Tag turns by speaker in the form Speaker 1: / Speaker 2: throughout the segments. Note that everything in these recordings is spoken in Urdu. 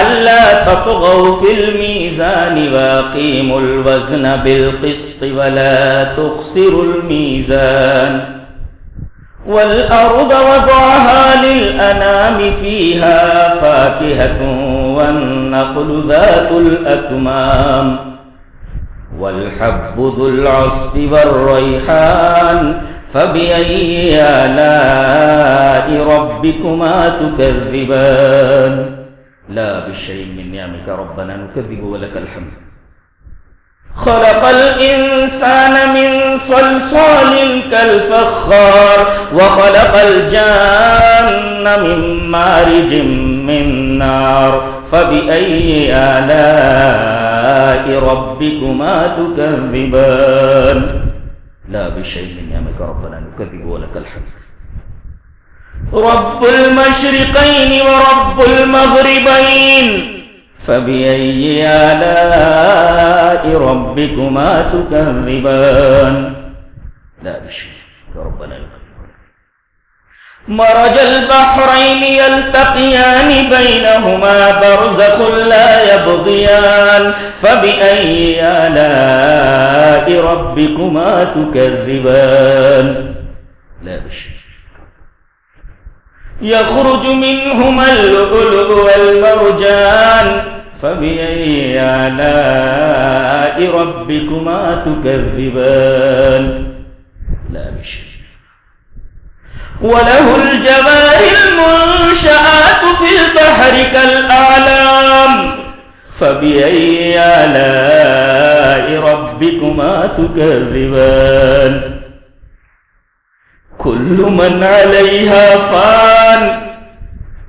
Speaker 1: ألا تطغوا في الميزان واقيموا الوزن بالقسط ولا تخسروا الميزان والأرض وضعها للأنام فيها فاكهة والنقل ذات الأكمام والحب ذو العصف والريحان فبأي آلاء ربكما تكذبان لا بشيء من نعمك ربنا نكذب ولك الحمد. خلق الإنسان من صلصال كالفخار وخلق الجان من مارج من نار. فبأي آلاء ربكما تكذبان؟ لا بشيء من نعمك ربنا نكذب ولك الحمد. رب المشرقين ورب المغربين فبأي آلاء ربكما تكذبان؟ لا بشيء ربنا مرج البحرين يلتقيان بينهما برزخ لا يبغيان. فبأي آلاء ربكما تكذبان؟ لا بشيء. يخرج منهما اللؤلؤ والمرجان فبأي آلاء ربكما تكذبان؟ لا بشيء وله الجبار المنشآت في البحر كالأعلام فبأي آلاء ربكما تكذبان؟ كل من عليها فان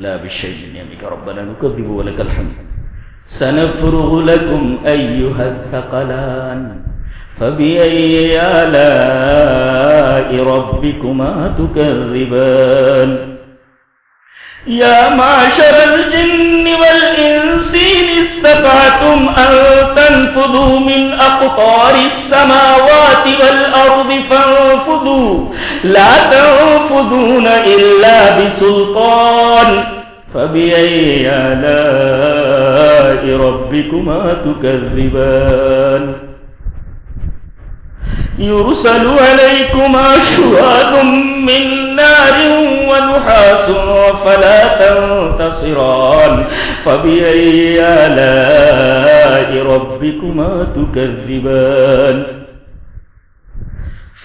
Speaker 1: لا بالشيء من يمك ربنا، نكذب ولك الحمد. سنفرغ لكم أيها الثقلان، فبأي آلاء ربكما تكذبان؟ يا معشر الجن والإنس، إن استطعتم أن تنفذوا من أقطار السماوات والأرض، فانفذوا. لا تنفذون إلا بسلطان فبأي آلاء ربكما تكذبان؟ يرسل عليكما شواذ من نار ونحاس فلا تنتصران. فبأي آلاء ربكما تكذبان؟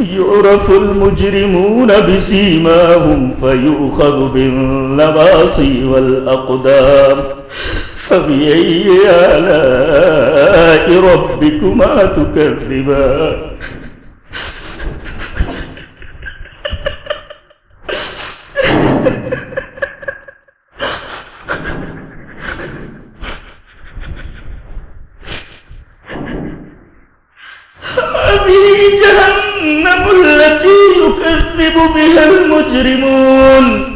Speaker 1: يعرف المجرمون بسيماهم فيؤخذ بالنواصي والأقدام فبأي آلاء ربكما تكذبان بها المجرمون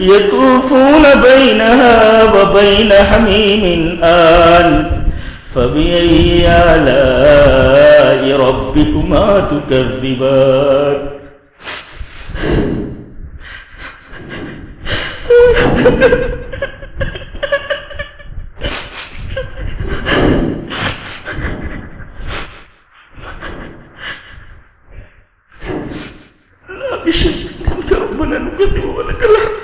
Speaker 1: يطوفون بينها وبين حميم آن فبأي آلاء ربكما تكذبان Ha, ha, ha بشيء منك ربنا نكذب ولك الحمد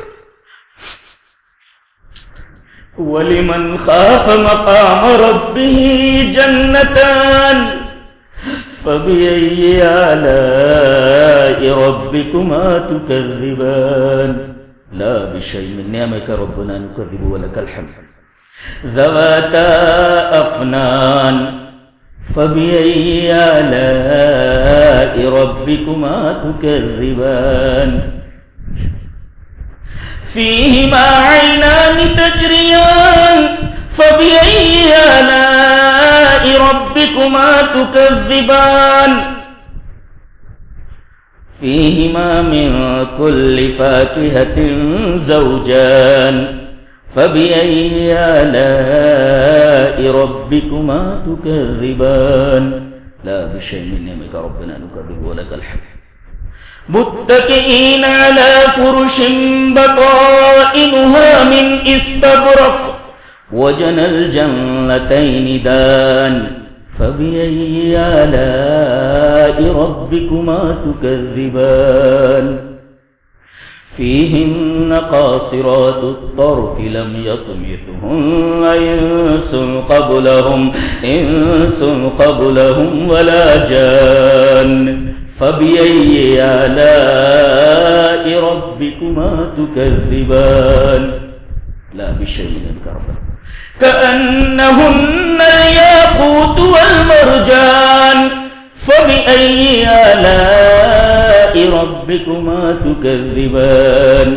Speaker 1: ولمن خاف مقام ربه جنتان فبأي آلاء ربكما تكذبان؟ لا بشيء من نعمك ربنا نكذب ولك الحمد. ذواتا أفنان فبأي آلاء ربكما تكذبان؟ فيهما عينان تجريان، فبأي آلاء ربكما تكذبان؟ فيهما من كل فاكهة زوجان، فبأي آلاء ربكما تكذبان؟ لا بشيء من نعمك ربنا نكذب ولك الحمد. متكئين على فرش بطائنها من استبرق وجنى الجنتين دان فبأي آلاء ربكما تكذبان فيهن قاصرات الطرف لم يطمثهن إنس قبلهم إنس قبلهم ولا جان فبأي آلاء ربكما تكذبان لا بشيء من كربة كأنهن الياقوت والمرجان فبأي آلاء ربكما تكذبان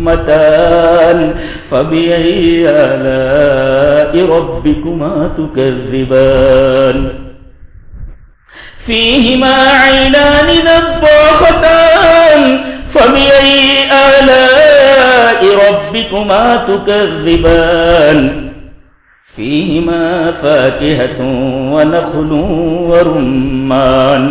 Speaker 1: مدهامتان فبأي آلاء ربكما تكذبان فيهما عينان نضاختان فبأي آلاء ربكما تكذبان فيهما فاكهة ونخل ورمان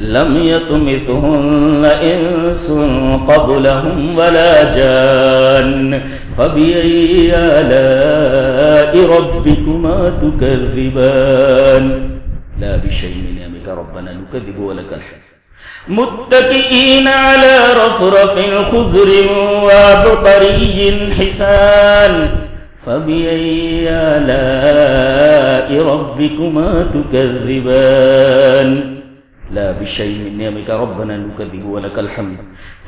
Speaker 1: لم يطمثهن إنس قبلهم ولا جان فبأي آلاء ربكما تكذبان؟ لا بشيء من نعمك ربنا نكذب ولك الحمد. متكئين على رفرف خضر وابطري حسان فبأي آلاء ربكما تكذبان؟ لا بشيء من نعمك ربنا نكذب ولك الحمد.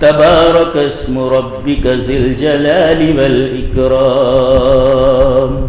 Speaker 1: تبارك اسم ربك ذي الجلال والإكرام.